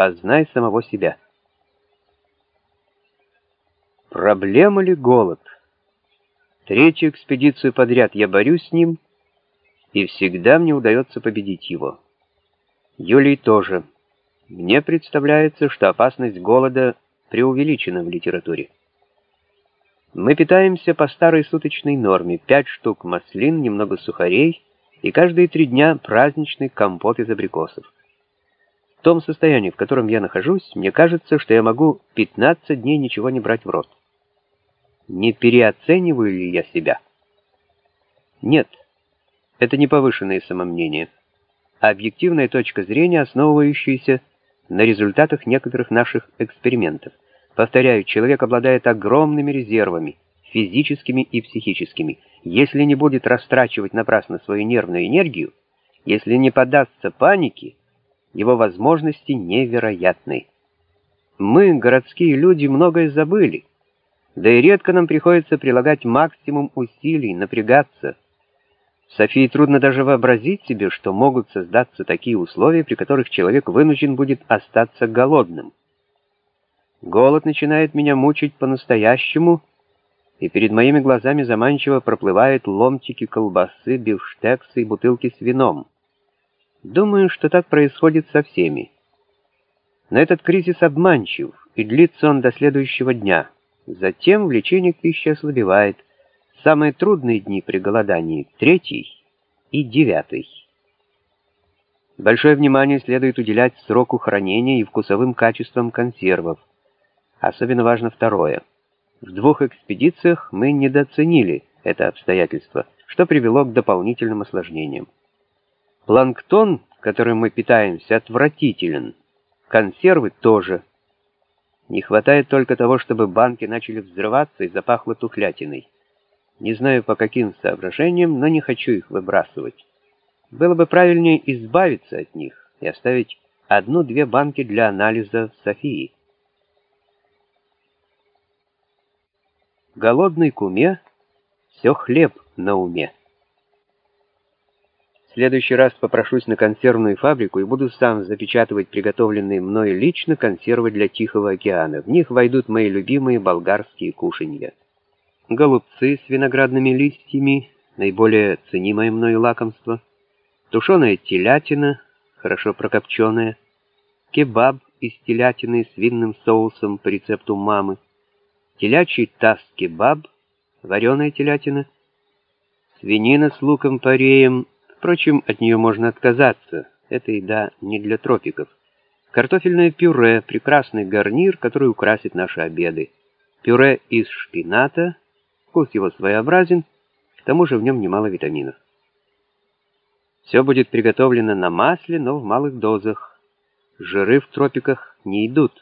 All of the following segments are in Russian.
Познай самого себя. Проблема ли голод? Третью экспедицию подряд я борюсь с ним, и всегда мне удается победить его. Юлий тоже. Мне представляется, что опасность голода преувеличена в литературе. Мы питаемся по старой суточной норме. Пять штук маслин, немного сухарей и каждые три дня праздничный компот из абрикосов. В том состоянии, в котором я нахожусь, мне кажется, что я могу 15 дней ничего не брать в рот. Не переоцениваю ли я себя? Нет, это не повышенное самомнение, а объективная точка зрения, основывающаяся на результатах некоторых наших экспериментов. Повторяю, человек обладает огромными резервами, физическими и психическими. Если не будет растрачивать напрасно свою нервную энергию, если не поддастся панике, его возможности невероятны. Мы, городские люди, многое забыли. Да и редко нам приходится прилагать максимум усилий, напрягаться. Софии трудно даже вообразить себе, что могут создаться такие условия, при которых человек вынужден будет остаться голодным. Голод начинает меня мучить по-настоящему, и перед моими глазами заманчиво проплывают ломтики колбасы, бифштексы и бутылки с вином. Думаю, что так происходит со всеми. Но этот кризис обманчив, и длится он до следующего дня. Затем влечение к пище ослабевает. Самые трудные дни при голодании — третий и девятый. Большое внимание следует уделять сроку хранения и вкусовым качествам консервов. Особенно важно второе. В двух экспедициях мы недооценили это обстоятельство, что привело к дополнительным осложнениям. Планктон, которым мы питаемся, отвратителен. Консервы тоже. Не хватает только того, чтобы банки начали взрываться и запахло тухлятиной. Не знаю по каким соображениям, но не хочу их выбрасывать. Было бы правильнее избавиться от них и оставить одну-две банки для анализа в Софии. Голодный куме, все хлеб на уме. В следующий раз попрошусь на консервную фабрику и буду сам запечатывать приготовленные мной лично консервы для Тихого океана. В них войдут мои любимые болгарские кушанья. Голубцы с виноградными листьями, наиболее ценимое мною лакомство, тушеная телятина, хорошо прокопченная, кебаб из телятины с винным соусом по рецепту мамы, телячий таз-кебаб, вареная телятина, свинина с луком-пореем, Впрочем, от нее можно отказаться. Эта еда не для тропиков. Картофельное пюре – прекрасный гарнир, который украсит наши обеды. Пюре из шпината, вкус его своеобразен, к тому же в нем немало витаминов. Все будет приготовлено на масле, но в малых дозах. Жиры в тропиках не идут.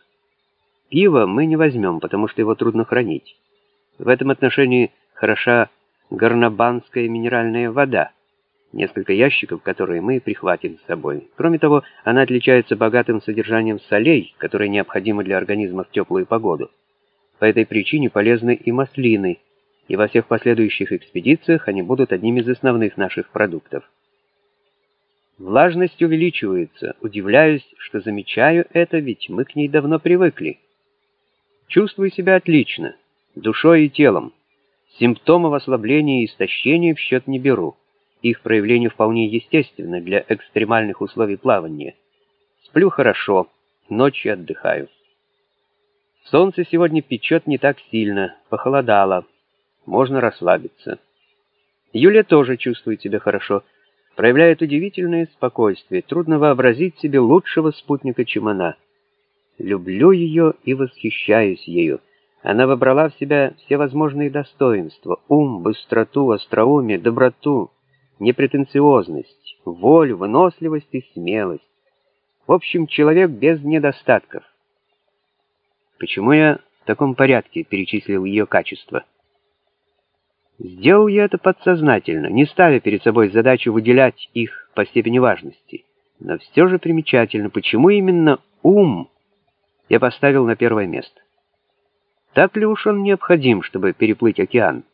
Пиво мы не возьмем, потому что его трудно хранить. В этом отношении хороша горнобанская минеральная вода несколько ящиков, которые мы прихватим с собой. Кроме того, она отличается богатым содержанием солей, которые необходимы для организма в теплую погоду. По этой причине полезны и маслины, и во всех последующих экспедициях они будут одним из основных наших продуктов. Влажность увеличивается. Удивляюсь, что замечаю это, ведь мы к ней давно привыкли. Чувствую себя отлично, душой и телом. Симптомов ослабления и истощения в счет не беру. Их проявление вполне естественно для экстремальных условий плавания. Сплю хорошо, ночью отдыхаю. Солнце сегодня печет не так сильно, похолодало, можно расслабиться. Юля тоже чувствует себя хорошо, проявляет удивительное спокойствие. Трудно вообразить себе лучшего спутника, чем она. Люблю ее и восхищаюсь ею. Она выбрала в себя все возможные достоинства — ум, быстроту, остроумие, доброту, непретенциозность, волю, выносливость и смелость. В общем, человек без недостатков. Почему я в таком порядке перечислил ее качества? Сделал я это подсознательно, не ставя перед собой задачу выделять их по степени важности. Но все же примечательно, почему именно ум я поставил на первое место. Так ли уж он необходим, чтобы переплыть океан?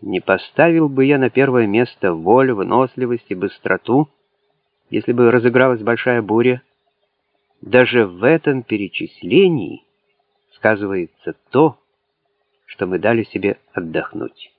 Не поставил бы я на первое место волю, выносливость и быстроту, если бы разыгралась большая буря. даже в этом перечислении сказывается то, что мы дали себе отдохнуть.